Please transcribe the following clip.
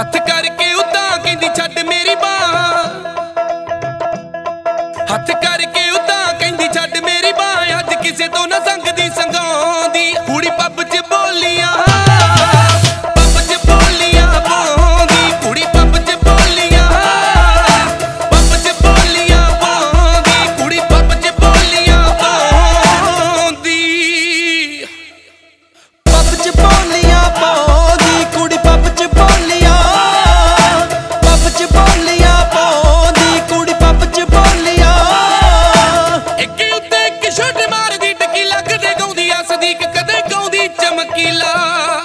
ਹੱਥ ਕਰਕੇ ਉਦਾਂ ਕਹਿੰਦੀ ਛੱਡ ਮੇਰੀ ਬਾਹ। ਹੱਥ ਕਰਕੇ ਉਦਾਂ ਕਹਿੰਦੀ ਛੱਡ ਮੇਰੀ ਬਾਹ। ਅੱਜ ਕਿਸੇ ਤੋਂ ਨਾ ਸੰਗ ਪ੍ਰਦੀਕ ਕਦੇ ਗਾਉਂਦੀ ਚਮਕੀਲਾ।